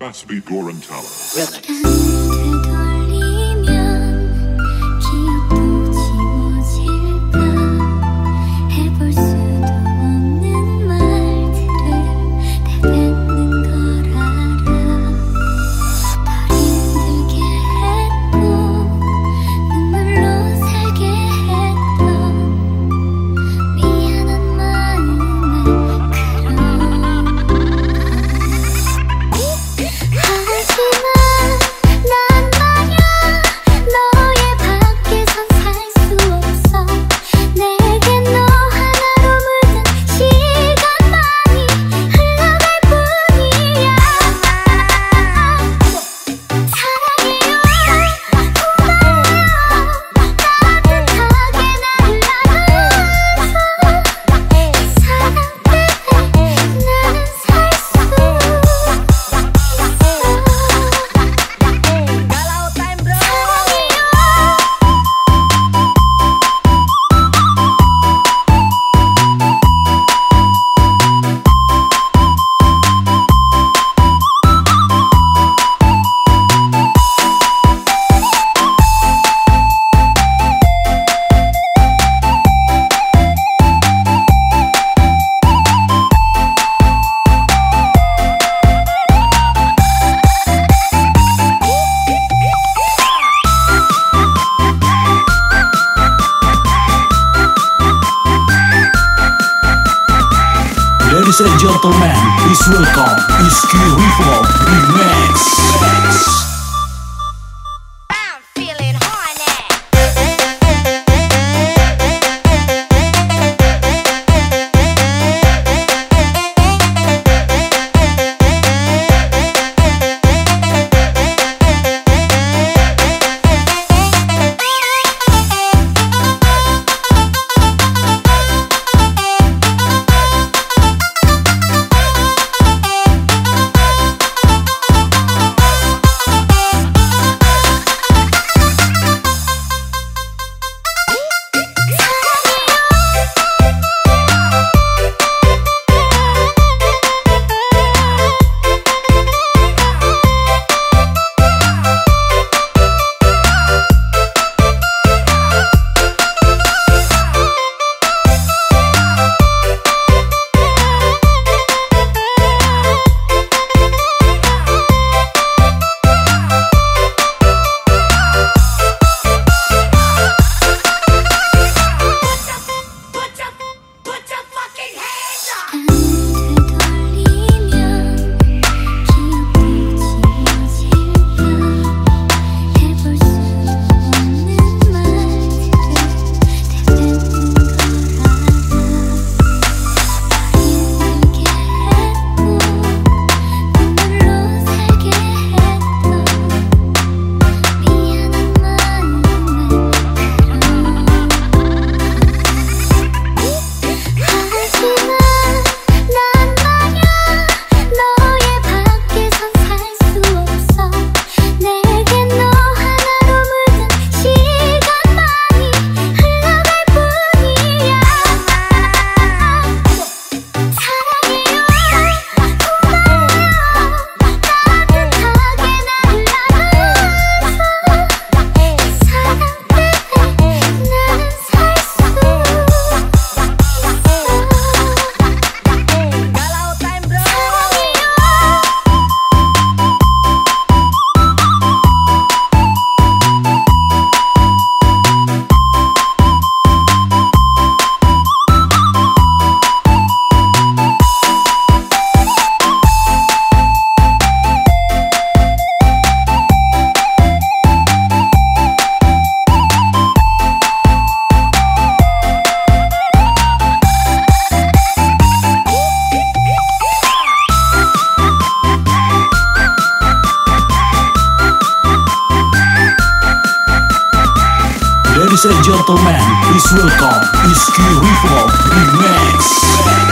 Basby Gorantala. Rhythm. Ladies and gentlemen, please welcome Iski Reform Remix. Ladies and gentlemen, please welcome Iski Riffle Remix.